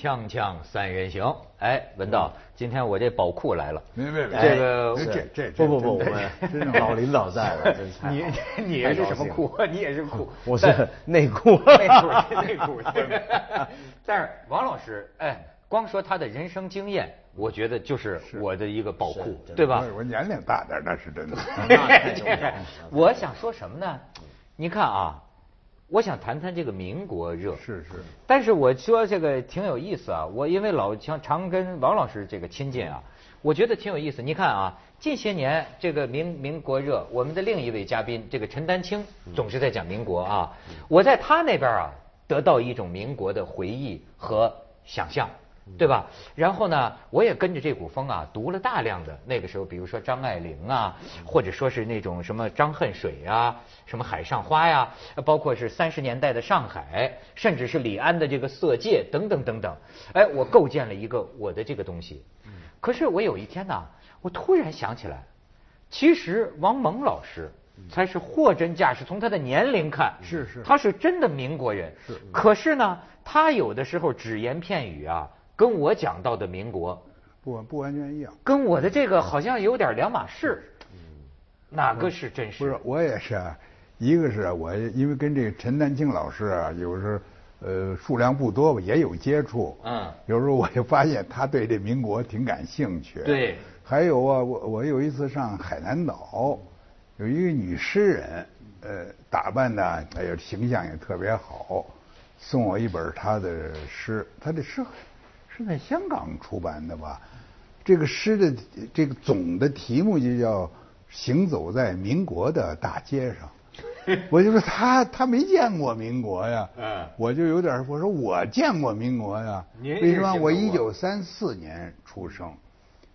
锵锵三人行，哎，文道，今天我这宝库来了。没没没，这个这这不不不，我们真老领导在了，真是你 你是什么库？你也是库？我是内 裤。内裤内裤。但是王老师，哎，光说他的人生经验，我觉得就是我的一个宝库，对吧？我年龄大点，那是真的。我想说什么呢？你看啊。我想谈谈这个民国热，是是。但是我说这个挺有意思啊，我因为老常常跟王老师这个亲近啊，我觉得挺有意思。你看啊，近些年这个民民国热，我们的另一位嘉宾这个陈丹青总是在讲民国啊，我在他那边啊得到一种民国的回忆和想象。对吧？然后呢，我也跟着这股风啊，读了大量的那个时候，比如说张爱玲啊，或者说是那种什么张恨水啊，什么海上花呀，包括是三十年代的上海，甚至是李安的这个色戒等等等等。哎，我构建了一个我的这个东西。可是我有一天呢，我突然想起来，其实王蒙老师才是货真价实，从他的年龄看，是是，他是真的民国人。是。可是呢，他有的时候只言片语啊。跟我讲到的民国，不不完全一样，跟我的这个好像有点两码事。哪个是真实？不是，我也是啊。一个是我因为跟这个陈丹青老师啊，有时候呃数量不多吧，也有接触。嗯。有时候我就发现他对这民国挺感兴趣。对。还有啊，我我有一次上海南岛，有一个女诗人，呃，打扮的哎呀形象也特别好，送我一本她的诗，她的诗。是在香港出版的吧？这个诗的这个总的题目就叫《行走在民国的大街上 》。我就说他他没见过民国呀。嗯。我就有点我说我见过民国呀。为什么？我一九三四年出生，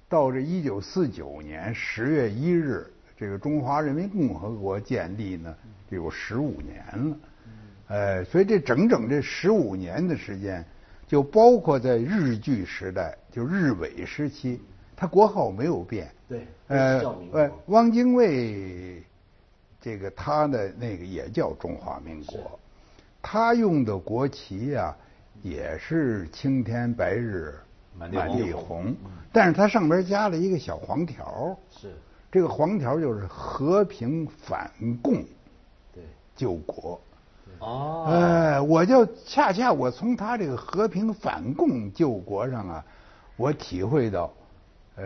到这一九四九年十月一日，这个中华人民共和国建立呢，就有十五年了。所以这整整这十五年的时间。就包括在日据时代，就日伪时期，他国号没有变。对，呃，呃，汪精卫，这个他的那个也叫中华民国，他用的国旗呀，也是青天白日满地红，但是他上边加了一个小黄条。是，这个黄条就是和平反共，对，救国。哦，哎，我就恰恰我从他这个和平反共救国上啊，我体会到，呃，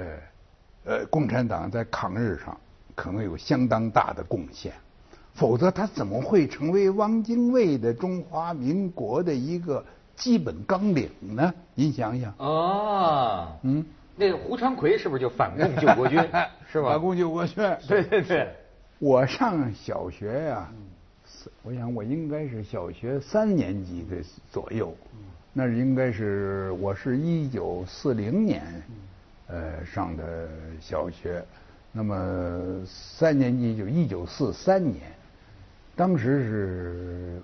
呃，共产党在抗日上可能有相当大的贡献，否则他怎么会成为汪精卫的中华民国的一个基本纲领呢？您想想。哦，嗯，那个胡长奎是不是就反共救国军？是吧？反共救国军。对对对，我上小学呀。我想我应该是小学三年级的左右，那应该是我是一九四零年呃上的小学，那么三年级就一九四三年，当时是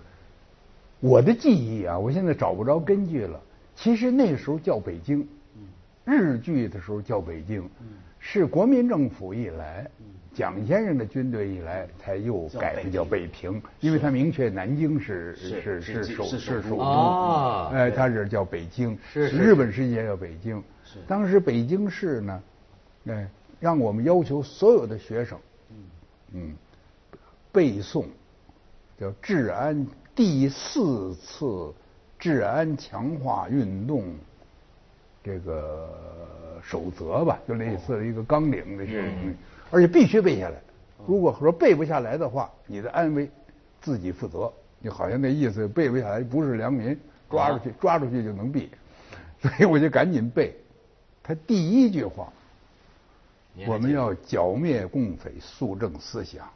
我的记忆啊，我现在找不着根据了。其实那时候叫北京，日据的时候叫北京，是国民政府一来。蒋先生的军队一来，才又改名叫北平，因为他明确南京是是是首是首都，哎，他是叫北京，是日本世界叫北京。当时北京市呢，哎，让我们要求所有的学生，嗯，背诵叫治安第四次治安强化运动这个守则吧，就类似一个纲领的是。而且必须背下来，如果说背不下来的话，你的安危自己负责。你好像那意思，背不下来不是良民，抓出去抓出去就能毙。所以我就赶紧背。他第一句话，我们要剿灭共匪，肃正思想。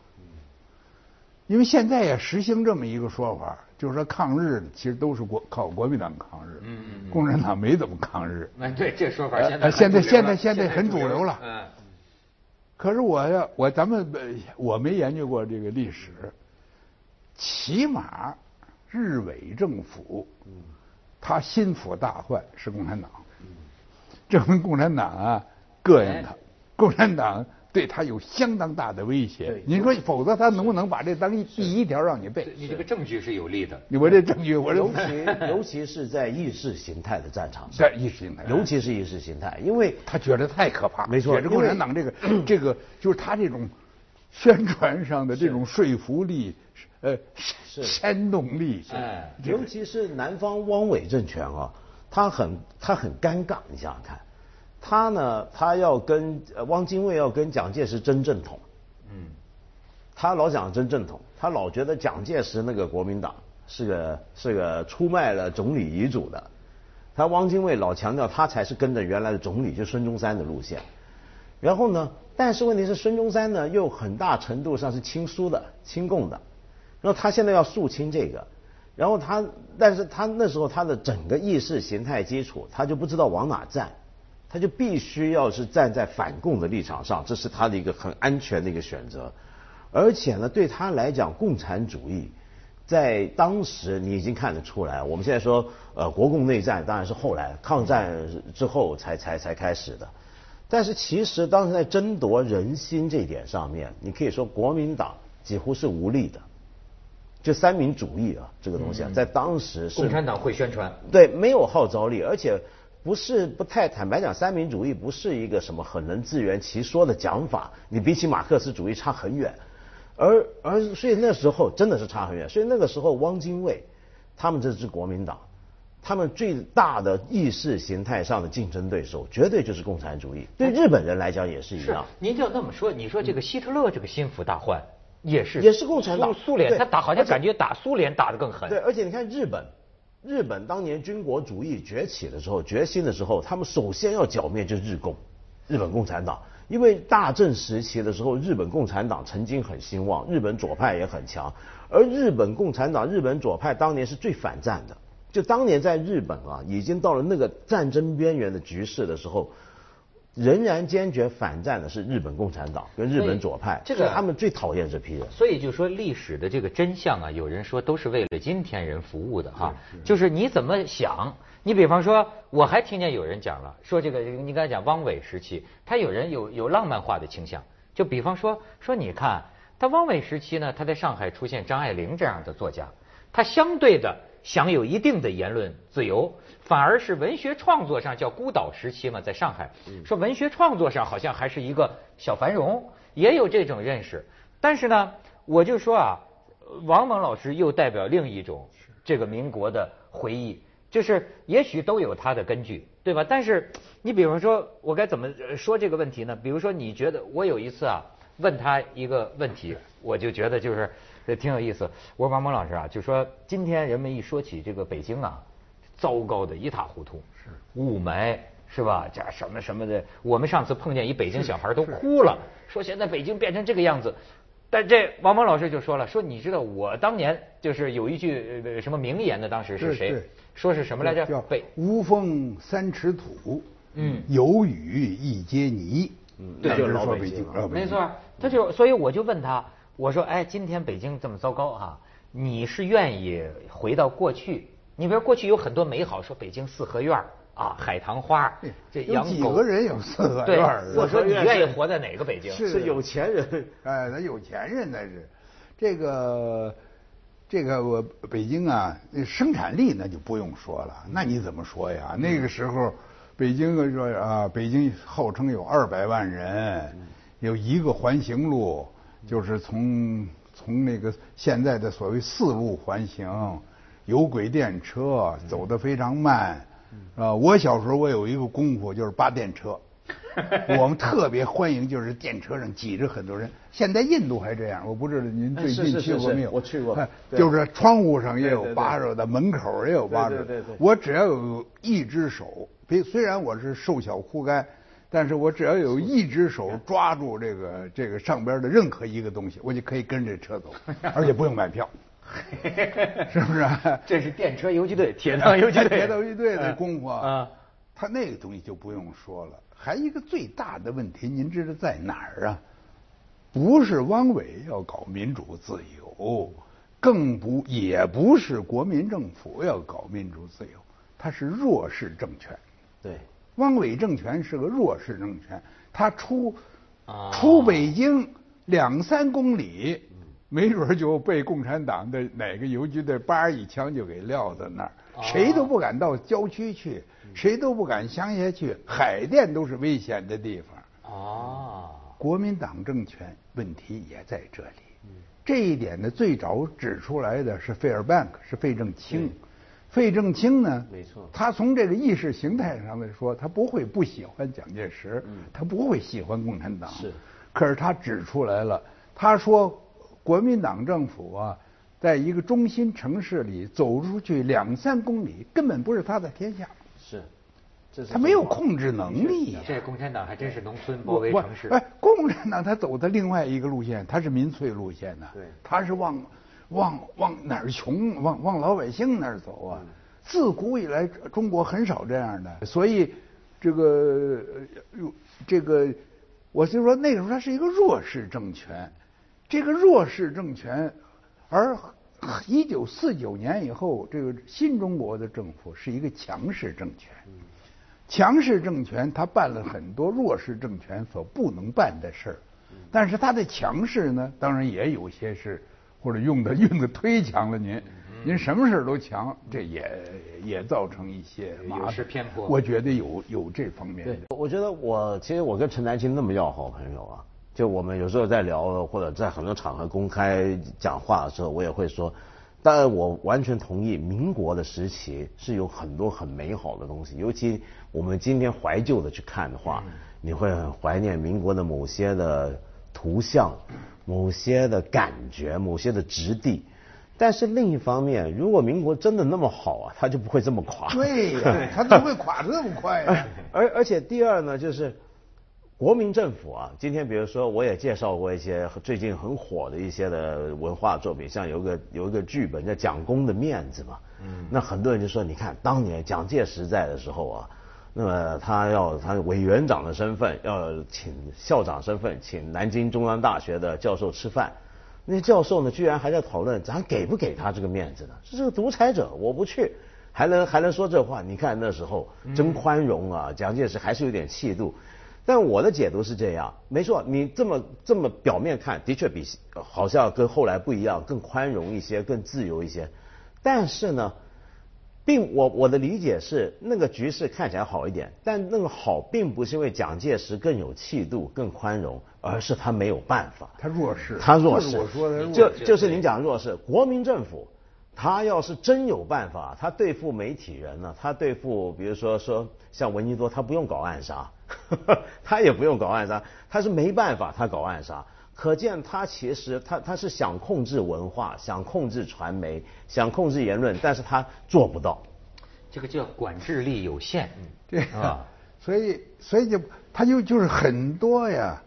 因为现在也实行这么一个说法，就是说抗日其实都是国靠国民党抗日，共产党没怎么抗日。哎，对，这说法现在现在现在现在很主流了。嗯。可是我呀，我咱们我没研究过这个历史，起码日伪政府，他心腹大患是共产党，证明共产党啊膈应他，共产党对他有相当大的威胁对。你说，否则他能不能把这当一第一条让你背？你这个证据是有利的。我这证据，我这尤其 尤其是在意识形态的战场上，在意识形态，尤其是意识形态，因为他觉得太可怕，没错觉得共产党这个这个就是他这种宣传上的这种说服力，呃，煽动力，哎，尤其是南方汪伪政权啊，他很他很尴尬，你想想看，他呢，他要跟呃汪精卫要跟蒋介石争正统，嗯，他老讲争正统，他老觉得蒋介石那个国民党是个是个出卖了总理遗嘱的，他汪精卫老强调他才是跟着原来的总理就孙中山的路线，然后呢，但是问题是孙中山呢又很大程度上是亲苏的、亲共的，然后他现在要肃清这个，然后他，但是他那时候他的整个意识形态基础，他就不知道往哪站，他就必须要是站在反共的立场上，这是他的一个很安全的一个选择，而且呢，对他来讲，共产主义在当时你已经看得出来，我们现在说呃国共内战当然是后来抗战之后才才才开始的，但是其实当时在争夺人心这一点上面，你可以说国民党几乎是无力的。就三民主义啊，这个东西啊，在当时是共产党会宣传，对，没有号召力，而且不是不太坦白讲，三民主义不是一个什么很能自圆其说的讲法，你比起马克思主义差很远，而而所以那时候真的是差很远，所以那个时候汪精卫他们这支国民党，他们最大的意识形态上的竞争对手，绝对就是共产主义，对日本人来讲也是一是样。您就要那么说，你说这个希特勒这个心腹大患也是也是共产党。苏苏联他打好像感觉打苏联打得更狠。对，而且你看日本，日本当年军国主义崛起的时候、决心的时候，他们首先要剿灭就是日共，日本共产党。因为大正时期的时候，日本共产党曾经很兴旺，日本左派也很强，而日本共产党、日本左派当年是最反战的。就当年在日本啊，已经到了那个战争边缘的局势的时候，仍然坚决反战的是日本共产党跟日本左派，这个他们最讨厌这批人。所以就说历史的这个真相啊，有人说都是为了今天人服务的哈，就是你怎么想。你比方说，我还听见有人讲了，说这个你刚才讲汪伪时期，他有人有有浪漫化的倾向，就比方说说你看，他汪伪时期呢，他在上海出现张爱玲这样的作家，他相对的享有一定的言论自由，反而是文学创作上叫孤岛时期嘛，在上海，说文学创作上好像还是一个小繁荣，也有这种认识。但是呢，我就说啊，王蒙老师又代表另一种这个民国的回忆，就是也许都有他的根据，对吧？但是你比方说，我该怎么呃说这个问题呢？比如说，你觉得我有一次啊问他一个问题，我就觉得就是呃挺有意思。我说王蒙老师啊，就说今天人们一说起这个北京啊，糟糕的一塌糊涂，是雾霾是吧？这什么什么的，我们上次碰见一北京小孩都哭了，说现在北京变成这个样子。但这王蒙老师就说了，说你知道我当年就是有一句呃什么名言的，当时是谁？说是什么来着？叫北无风三尺土，嗯有雨一阶泥。嗯那就是说北京没错，他就所以我就问他，我说哎，今天北京这么糟糕啊，你是愿意回到过去？你比如过去有很多美好，说北京四合院儿啊，海棠花，这有养狗几个人有四合院儿，我说你愿意活在哪个北京？是是有钱人，哎，那有钱人那是，这个这个我北京啊，那生产力那就不用说了，那你怎么说呀？那个时候，北京说啊，北京号称有二百万人，有一个环形路，就是从从那个现在的所谓四路环形，有轨电车走得非常慢，啊，我小时候我有一个功夫就是扒电车。我们特别欢迎，就是电车上挤着很多人。现在印度还这样，我不知道您最近去过没有？我去过就是窗户上也有扒着的，门口也有扒着我只要有一只手，别虽然我是瘦小枯干，但是我只要有一只手抓住这个这个上边的任何一个东西，我就可以跟着这车走，而且不用买票，是不是？这是电车游击队、铁道 游击队、铁道游击队的功夫啊。他那个东西就不用说了。还一个最大的问题，您知道在哪儿啊？不是汪伪要搞民主自由，更不也不是国民政府要搞民主自由，它是弱势政权。对，汪伪政权是个弱势政权，他出出北京两三公里，没准就被共产党的哪个游击队叭一枪就给撂在那儿，谁都不敢到郊区去，谁都不敢乡下去，海淀都是危险的地方。啊，国民党政权问题也在这里。这一点呢，最早指出来的是费尔班克，是费正清。费正清呢，没错，他从这个意识形态上来说，他不会不喜欢蒋介石，他不会喜欢共产党。是，可是他指出来了，他说国民党政府啊，在一个中心城市里走出去两三公里，根本不是他的天下。是。他没有控制能力。这共产党还真是农村包围城市。哎，共产党他走的另外一个路线，他是民粹路线呢。对，他是往往往哪儿穷，往往老百姓那儿走啊。自古以来，中国很少这样的，所以这个这个，我就说那个时候它是一个弱势政权，这个弱势政权，而一九四九年以后，这个新中国的政府是一个强势政权。强势政权他办了很多弱势政权所不能办的事儿，但是他的强势呢，当然也有些是或者用的用的忒强了。您您什么事都强，这也也造成一些有失偏颇。我觉得有有这方面。对，我觉得我其实我跟陈丹青那么要好朋友啊，就我们有时候在聊或者在很多场合公开讲话的时候，我也会说。但我完全同意，民国的时期是有很多很美好的东西。尤其我们今天怀旧的去看的话，你会很怀念民国的某些的图像、某些的感觉、某些的质地。但是另一方面，如果民国真的那么好啊，它就不会这么垮。对呀，它怎么会垮这么快呀？而而且第二呢，就是。国民政府啊，今天比如说，我也介绍过一些最近很火的一些的文化作品，像有个有一个剧本叫《蒋公的面子》嘛。嗯。那很多人就说，你看当年蒋介石在的时候啊，那么他要他委员长的身份，要请校长身份，请南京中央大学的教授吃饭，那教授呢，居然还在讨论咱给不给他这个面子呢？这是个独裁者，我不去，还能还能说这话？你看那时候真宽容啊，蒋介石还是有点气度。但我的解读是这样，没错，你这么这么表面看，的确比好像跟后来不一样，更宽容一些，更自由一些。但是呢，并我我的理解是，那个局势看起来好一点，但那个好并不是因为蒋介石更有气度、更宽容，而是他没有办法，他弱势，他弱势。我说的就就是您讲弱势，国民政府。他要是真有办法，他对付媒体人呢？他对付，比如说说像闻尼多，他不用搞暗杀，他也不用搞暗杀，他是没办法，他搞暗杀。可见他其实他他是想控制文化，想控制传媒，想控制言论，但是他做不到。这个叫管制力有限，对啊，所以所以就他就就是很多呀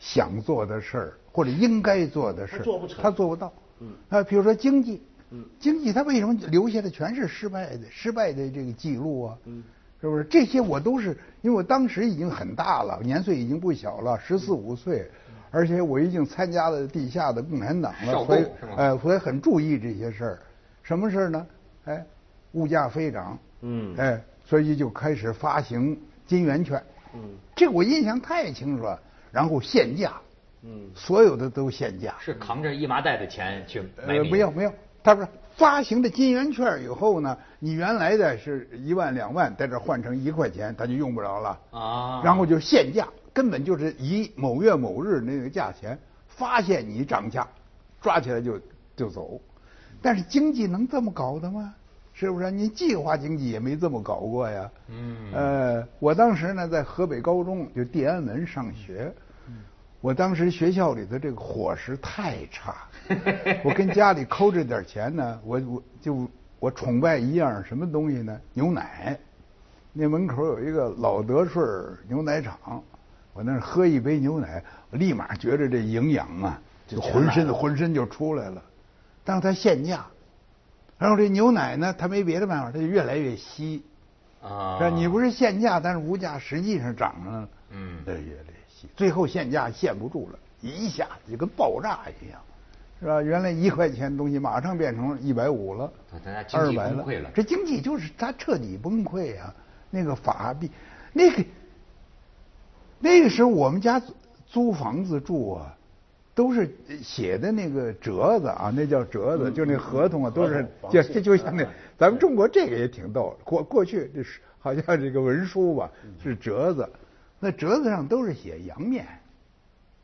想做的事儿或者应该做的事儿，他做不成，他做不到。嗯啊，比如说经济。嗯，经济他为什么留下的全是失败的、失败的这个记录啊？嗯，是不是？这些我都是因为我当时已经很大了，年岁已经不小了，十四五岁，而且我已经参加了地下的共产党了，所以哎，所以很注意这些事儿。什么事儿呢？哎，物价飞涨，嗯，哎，所以就开始发行金圆券，嗯，这我印象太清楚了。然后限价，嗯，所有的都限价，是扛着一麻袋的钱去买没有没有。他说发行的金圆券以后呢，你原来的是一万两万，在这换成一块钱，他就用不着了啊。然后就限价，根本就是以某月某日那个价钱发现你涨价，抓起来就就走。但是经济能这么搞的吗？是不是？你计划经济也没这么搞过呀。嗯。呃，我当时呢在河北高中就地安门上学。我当时学校里的这个伙食太差，我跟家里抠着点钱呢，我我就我崇拜一样什么东西呢？牛奶。那门口有一个老德顺牛奶厂，我那喝一杯牛奶，我立马觉着这营养啊，就浑身浑身就出来了。但是它限价，然后这牛奶呢，它没别的办法，它就越来越稀。啊。你不是限价，但是物价实际上涨了。嗯。对越来。最后限价限不住了，一下子就跟爆炸一样，是吧？原来一块钱东西马上变成一百五了，二百了。这经济就是它彻底崩溃啊！那个法币，那个那个时候我们家租房子住啊，都是写的那个折子啊，那叫折子，就那合同啊，都是 就就像那咱们中国这个也挺逗，过过去这是好像这个文书吧是折子，那折子上都是写洋面，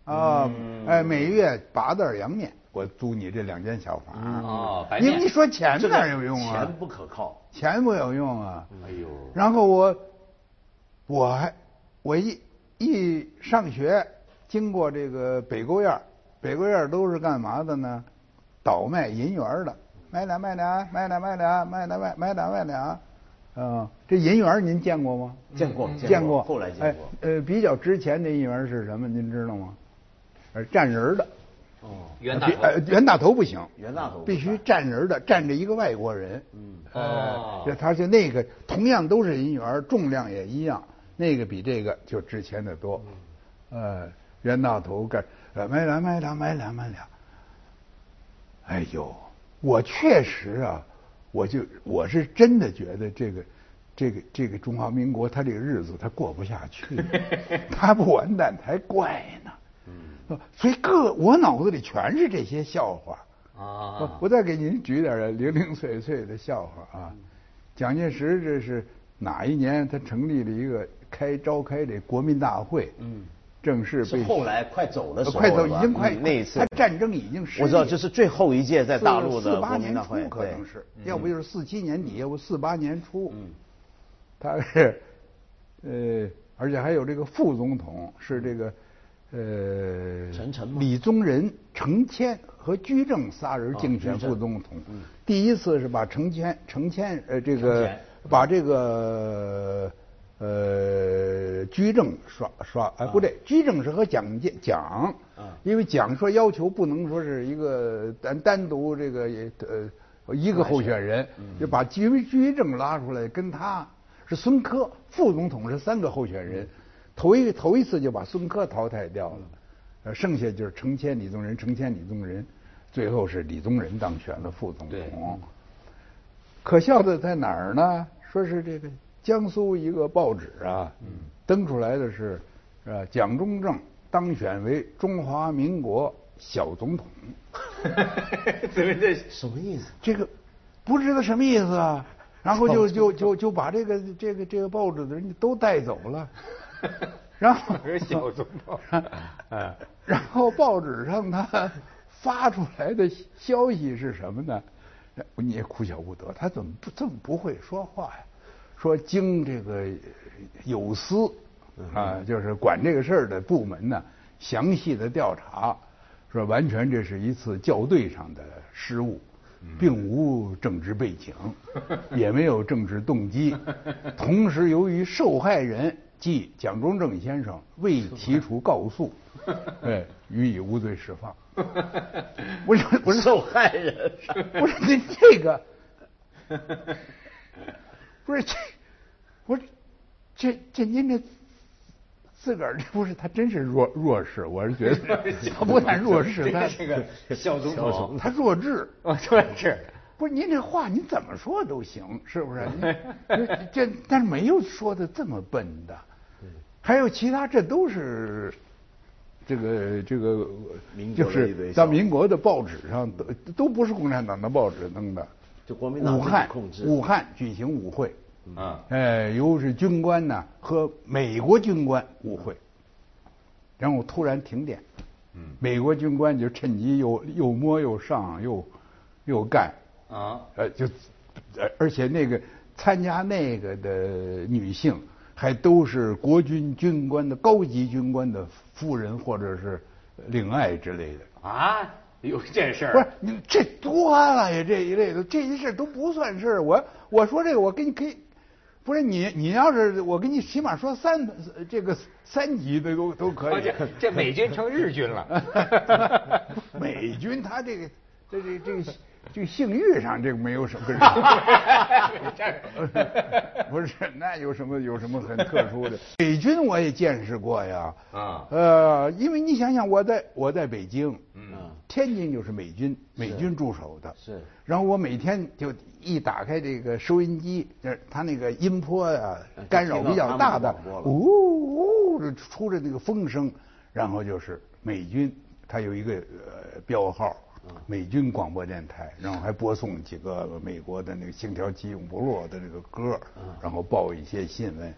啊，哎，每月八袋洋面，我租你这两间小房，啊，白你面你说钱哪有用啊？钱不可靠。钱没有用啊。哎呦，然后我我还我一一上学经过这个北沟院儿，北沟院儿都是干嘛的呢？倒卖银元儿的，买俩卖俩，买俩卖俩，买俩卖买俩卖俩。啊，这银元您见过吗？见过见过，后来见过。哎呃，比较值钱的银元是什么？您知道吗？呃，站人的。哦，袁大头呃袁大头不行，袁大头必须行站人的，站着一个外国人。嗯哦呃，他就那个同样都是银元，重量也一样，那个比这个就值钱的多。呃，袁大头干，呃，买俩买俩买俩买俩。哎呦，我确实啊，我就我是真的觉得这个。这个这个中华民国，他这个日子他过不下去，他不完蛋才怪呢。嗯，所以各我脑子里全是这些笑话。啊我我再给您举点儿零零碎碎的笑话啊。蒋介石这是哪一年？他成立了一个开召开这国民大会。嗯，正式被是后来快走的时候快走已经快嗯那一次。他战争已经失我知道，这是最后一届在大陆的四八年国民大会，初可能是，要不就是四七年底，要不四八年初。嗯，他是，呃，而且还有这个副总统是这个，呃，陈诚李宗仁、程谦和居正仨人竞选副总统。嗯。第一次是把程谦、程谦呃这个把这个呃居正刷刷哎不对，居正是和蒋介蒋啊，因为蒋说要求不能说是一个单单独这个呃一个候选人，就把居居正拉出来跟他是孙科，副总统是三个候选人，头一头一次就把孙科淘汰掉了，呃，剩下就是程谦、李宗仁、程谦、李宗仁，最后是李宗仁当选了副总统。可笑的在哪儿呢？说是这个江苏一个报纸啊，登出来的是，呃，蒋中正当选为中华民国小总统。怎么这什么意思？这个不知道什么意思啊。然后就就就就把这个这个这个报纸的人都带走了，然后是小总统哎 然后报纸上他发出来的消息是什么呢？你也哭笑不得，他怎么不这么不会说话呀？说经这个有司啊，就是管这个事儿的部门呢，详细的调查，说完全这是一次校对上的失误。并无政治背景，也没有政治动机。同时，由于受害人即蒋中正先生未提出告诉，哎，予以无罪释放。不是不是受害人，不是您这个，不是这，不是这这您这自个儿这不是他真是弱弱势，我是觉得 他不但弱势，他这个小总统他弱智。哦，对是。不是您这话您怎么说都行，是不是？您 这但是没有说的这么笨的，还有其他，这都是这个这个民，就是笑话在民国的报纸上都都不是共产党的报纸弄的。就国民党自己武汉控制武汉举行舞会，嗯。哎，由是军官呢和美国军官舞会，然后突然停电，嗯。美国军官就趁机又又摸又上又又干，啊。呃，就，呃而且那个参加那个的女性，还都是国军军官的高级军官的夫人或者是领爱之类的。啊，有这事儿？不是你这多了呀，这一类的这些事都不算事儿。我我说这个，我给你可以，不是你你要是我给你起码说三这个三级的都都可以。啊这 这美军成日军了。美军他这个这这这个这个性欲上这个没有什么跟 不是那有什么有什么很特殊的？美军我也见识过呀。啊呃，因为你想想，我在我在北京，嗯天津就是美军美军驻守的，是然后我每天就一打开这个收音机，就是它那个音波啊干扰比较大的呜呜就出着那个风声，然后就是美军，它有一个呃标号，美军广播电台，然后还播送几个美国的那个星条旗永不落的这个歌，然后报一些新闻，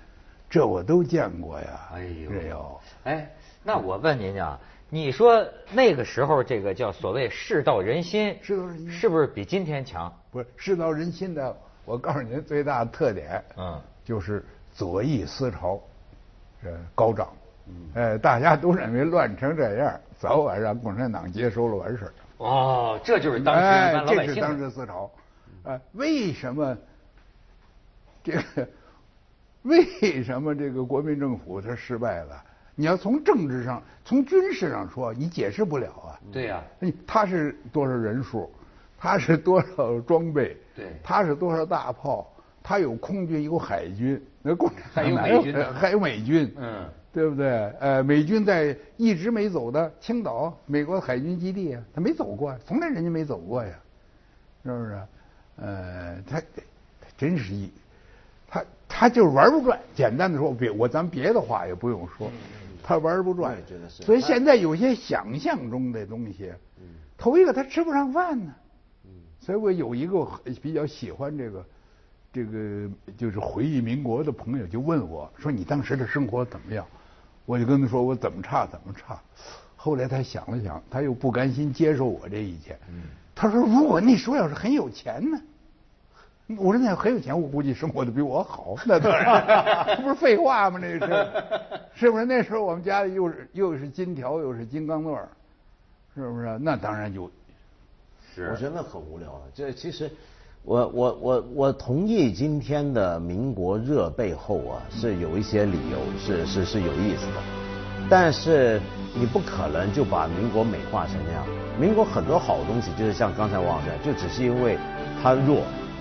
这我都见过呀。哎呦，这有。哎，那我问您啊，你说那个时候这个叫所谓世道人心，世道人心是不是比今天强？不是世道人心的，我告诉您最大的特点，嗯，就是左翼思潮，呃高涨。哎，大家都认为乱成这样，早晚让共产党接收了完事儿。哦，这就是当时。这是当时思潮。哎，为什么这个？为什么这个国民政府它失败了？你要从政治上、从军事上说，你解释不了啊。对呀。他是多少人数？他是多少装备？对。他是多少大炮？他有空军，有海军。那共产还有美军，还有美军。嗯。对不对？呃，美军在一直没走的青岛，美国海军基地啊，他没走过，从来人家没走过呀，是不是？呃，他他真是一，他他就是玩不转。简单的说，别我咱别的话也不用说，他玩不转。所以现在有些想象中的东西，头一个他吃不上饭呢。所以我有一个比较喜欢这个。这个就是回忆民国的朋友就问我说：“你当时的生活怎么样？”我就跟他说：“我怎么差怎么差。”后来他想了想，他又不甘心接受我这意见。他说：“如果那时候要是很有钱呢？”我说：“那很有钱，我估计生活的比我好。”那当然，这不是废话吗？那是是不是？那时候我们家里又是又是金条又是金刚钻，是不是？那当然就，是。我觉得那很无聊。这其实。我我我我同意今天的民国热背后啊是有一些理由是是是有意思的，但是你不可能就把民国美化成那样。民国很多好东西就是像刚才王讲，就只是因为他弱，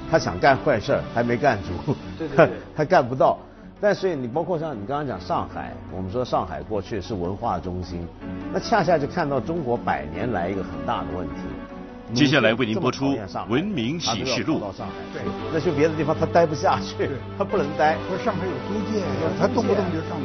他想干坏事还没干足，他 他干不到。但是你包括像你刚刚讲上海，我们说上海过去是文化中心，那恰恰就看到中国百年来一个很大的问题。接下来为您播出《文明启示录》。对，那去别的地方他待不下去，他不能待。说上海有租界，他动不动就上。